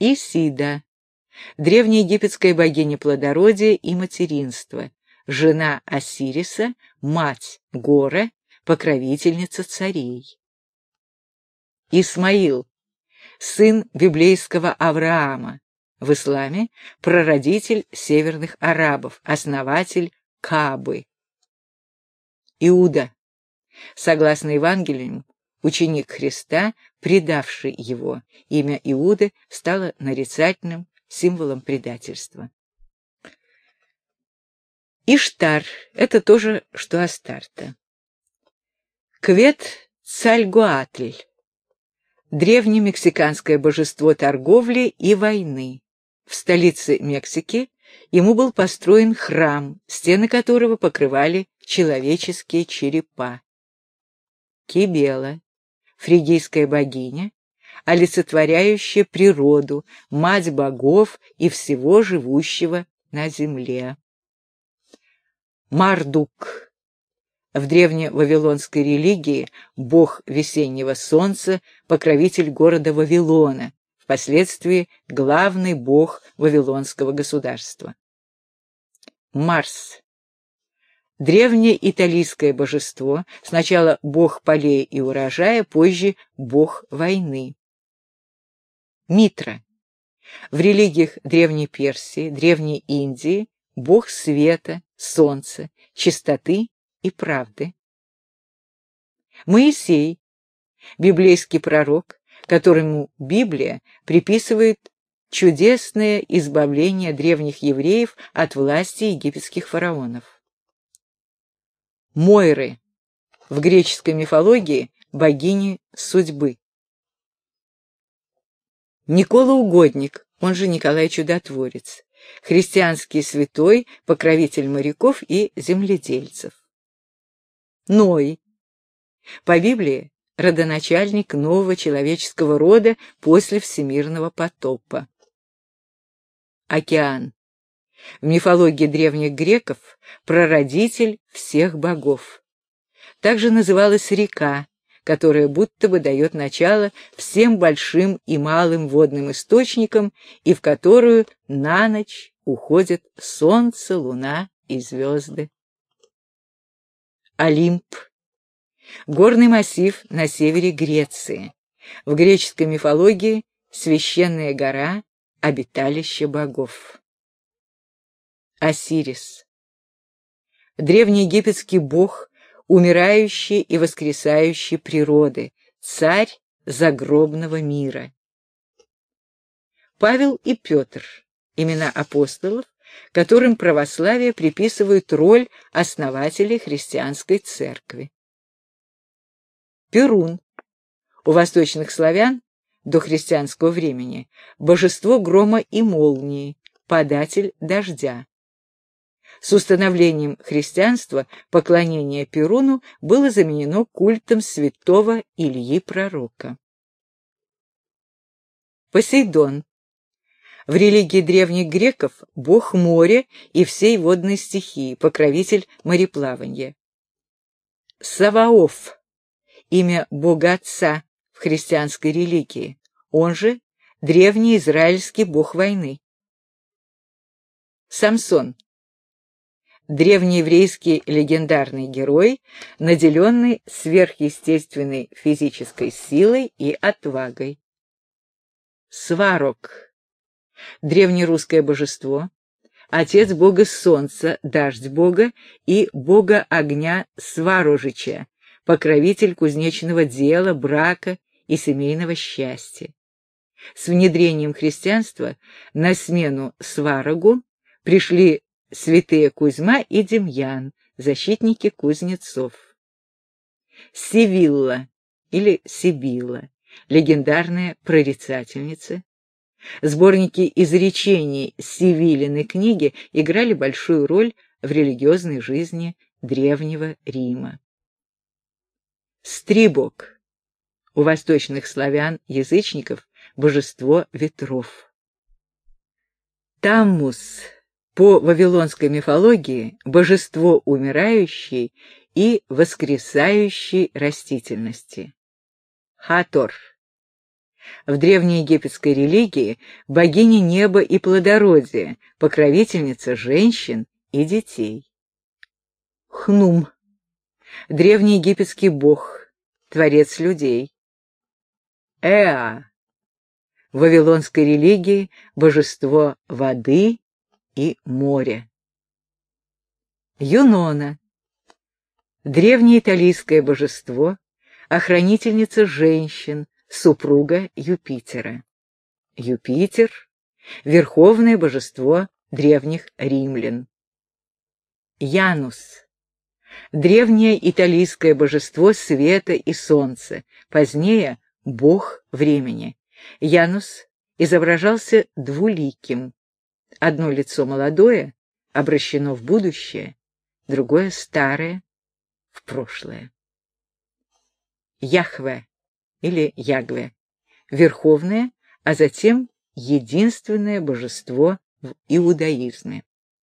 Исида, древнеегипетская богиня плодородия и материнства, жена Осириса, мать Гора, покровительница царей. Исмаил, сын библейского Авраама, в исламе прародитель северных арабов, основатель Кабы. Иуда, согласно Евангелию, ученик Христа, предавший его. Имя Иуды стало нарицательным символом предательства. Иштар — это тоже, что Астарта. Квет Цальгуатль — древнее мексиканское божество торговли и войны. В столице Мексики ему был построен храм, стены которого покрывали человеческие черепа. Кибела — фригийская богиня, олицетворяющая природу, мать богов и всего живущего на земле. Мардук. В древневавилонской религии бог весеннего солнца, покровитель города Вавилона, впоследствии главный бог вавилонского государства. Марс. Древнее италийское божество, сначала бог полей и урожая, позже бог войны. Митра. В религиях Древней Персии, Древней Индии бог света, солнца, чистоты и правды. Моисей, библейский пророк, которому Библия приписывает чудесное избавление древних евреев от власти египетских фараонов. Мойры, в греческой мифологии богини судьбы. Никола Угодник, он же Николай Чудотворец, христианский святой, покровитель моряков и земледельцев. Ной. По Библии родоначальник нового человеческого рода после всемирного потопа. Океан. В мифологии древних греков прародитель всех богов. Также называлась река, которая будто бы дает начало всем большим и малым водным источникам и в которую на ночь уходят солнце, луна и звезды. Олимп. Горный массив на севере Греции. В греческой мифологии священная гора, обиталище богов. Осирис. Древнеегипетский бог умирающей и воскресающей природы, царь загробного мира. Павел и Петр – имена апостолов, которым православие приписывает роль основателей христианской церкви. Перун. У восточных славян до христианского времени божество грома и молнии, податель дождя. С установлением христианства поклонение Перуну было заменено культом святого Ильи Пророка. Посейдон. В религии древних греков бог моря и всей водной стихии, покровитель мореплавания. Саваоф. Имя бога отца в христианской религии. Он же древний израильский бог войны. Самсон древнееврейский легендарный герой, наделенный сверхъестественной физической силой и отвагой. Сварог. Древнерусское божество, отец бога солнца, дождь бога и бога огня Сварожича, покровитель кузнечного дела, брака и семейного счастья. С внедрением христианства на смену Сварогу пришли святые Кузьма и Демьян, защитники кузнецов. Сивилла или Сибилла, легендарная прорицательница. Сборники изречений Сивиллины книги играли большую роль в религиозной жизни древнего Рима. Стрибок. У восточных славян-язычников божество ветров. Таммус по вавилонской мифологии божество умирающей и воскресающей растительности. Хатор. В древнеегипетской религии богиня неба и плодородия, покровительница женщин и детей. Хнум. Древнеегипетский бог, творец людей. Эа. В вавилонской религии божество воды и моря. Юнона. Древнеиталийское божество, охранительница женщин, супруга Юпитера. Юпитер — верховное божество древних римлян. Янус — древнее италийское божество света и солнца, позднее — бог времени. Янус изображался двуликим. Одно лицо молодое, обращено в будущее, другое старое, в прошлое. Яхве или Ягве, верховное, а затем единственное божество в иудаизме.